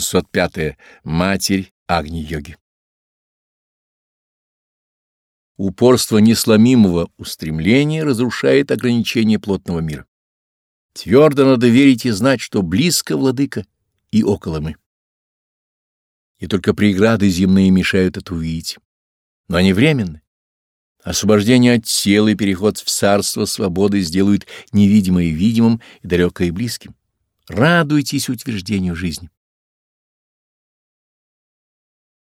605. Матерь Агни-йоги. Упорство несломимого устремления разрушает ограничения плотного мира. Твердо надо верить и знать, что близко владыка и около мы. И только преграды земные мешают это увидеть. Но они временны. Освобождение от тела и переход в царство свободы сделают невидимое видимым и далекое близким. Радуйтесь утверждению жизни.